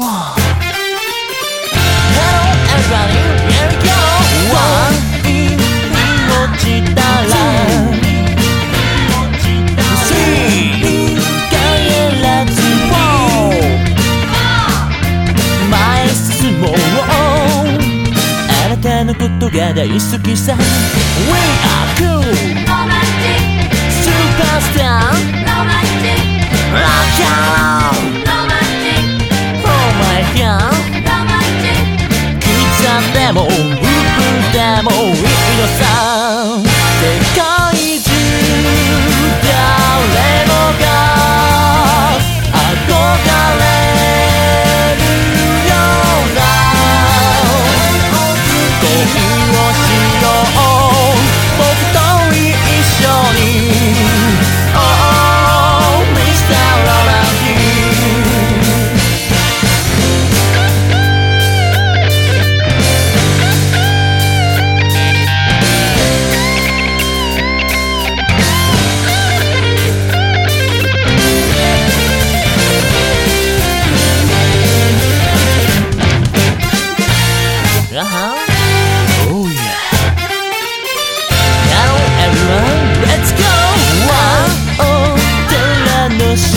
Come Hello everybody here we go One 落ちたら Three 帰らず Four 前へ進もうあなたのことが大好きさ We are Uh-huh. Oh yeah. Hello everyone, let's go! One, oh, 虎の下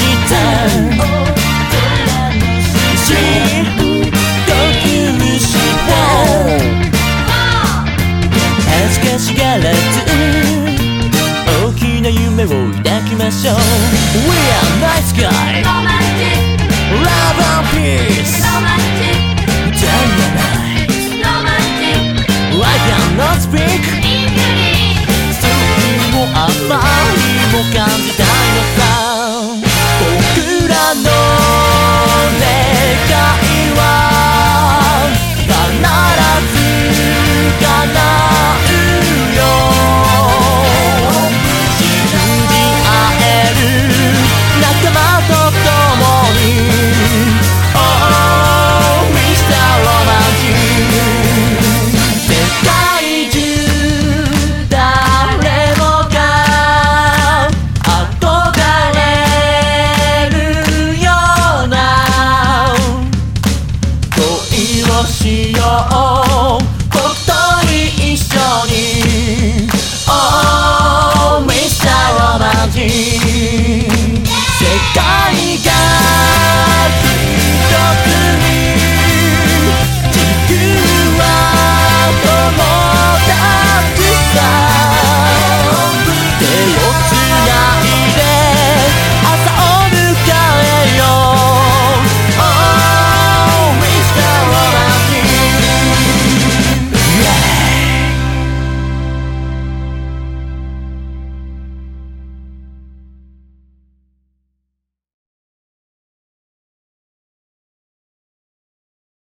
恥ずかしがらず大きな夢を抱きましょう We are nice king.